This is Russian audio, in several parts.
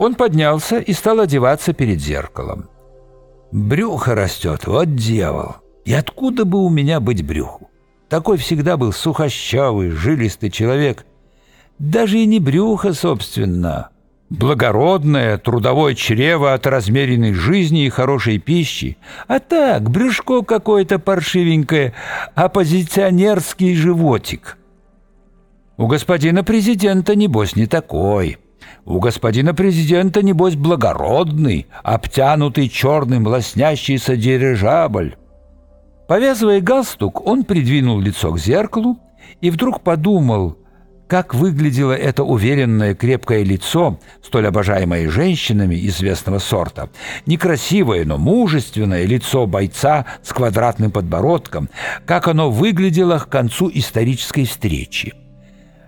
Он поднялся и стал одеваться перед зеркалом. «Брюхо растет, вот дьявол! И откуда бы у меня быть брюху? Такой всегда был сухощавый, жилистый человек. Даже и не брюхо, собственно, благородное трудовое чрево от размеренной жизни и хорошей пищи, а так, брюшко какое-то паршивенькое, оппозиционерский животик. У господина президента, небось, не такой. У господина президента, небось, благородный, обтянутый черным лоснящийся дирижабль. Повязывая галстук, он придвинул лицо к зеркалу и вдруг подумал, как выглядело это уверенное крепкое лицо, столь обожаемое женщинами известного сорта. Некрасивое, но мужественное лицо бойца с квадратным подбородком, как оно выглядело к концу исторической встречи.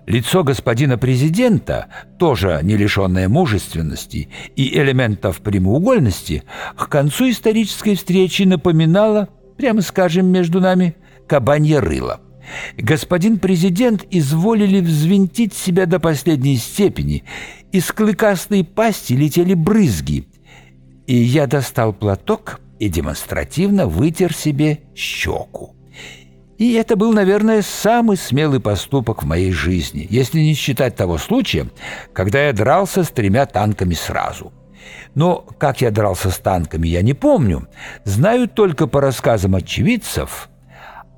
Лицо господина президента, тоже не лишенное мужественности и элементов прямоугольности, к концу исторической встречи напоминало, прямо скажем между нами, кабанье рыло. Господин президент изволили взвинтить себя до последней степени. Из клыкастой пасти летели брызги. И я достал платок и демонстративно вытер себе щеку. И это был, наверное, самый смелый поступок в моей жизни, если не считать того случая, когда я дрался с тремя танками сразу. Но как я дрался с танками, я не помню. Знаю только по рассказам очевидцев –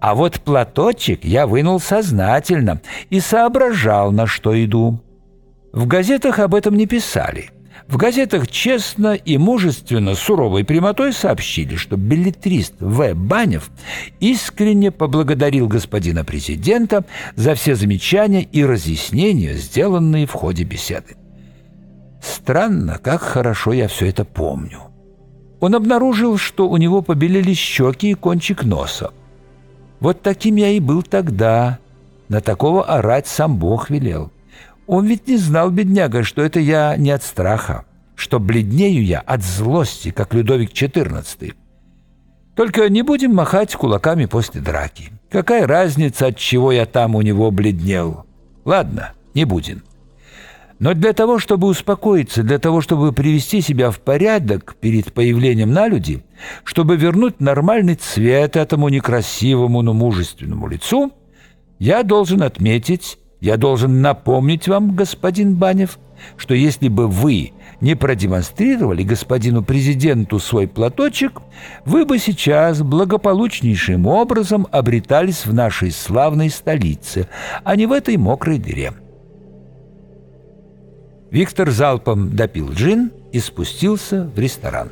а вот платочек я вынул сознательно и соображал, на что иду. В газетах об этом не писали. В газетах честно и мужественно, суровой прямотой сообщили, что билетрист В. Банев искренне поблагодарил господина президента за все замечания и разъяснения, сделанные в ходе беседы. Странно, как хорошо я все это помню. Он обнаружил, что у него побелели щеки и кончик носа. Вот таким я и был тогда. На такого орать сам Бог велел. Он ведь не знал, бедняга, что это я не от страха, что бледнею я от злости, как Людовик XIV. Только не будем махать кулаками после драки. Какая разница, от чего я там у него бледнел? Ладно, не будем. Но для того, чтобы успокоиться, для того, чтобы привести себя в порядок перед появлением на люди, чтобы вернуть нормальный цвет этому некрасивому, но мужественному лицу, я должен отметить, я должен напомнить вам, господин Банев, что если бы вы не продемонстрировали господину президенту свой платочек, вы бы сейчас благополучнейшим образом обретались в нашей славной столице, а не в этой мокрой дыре. Виктор залпом допил джин и спустился в ресторан.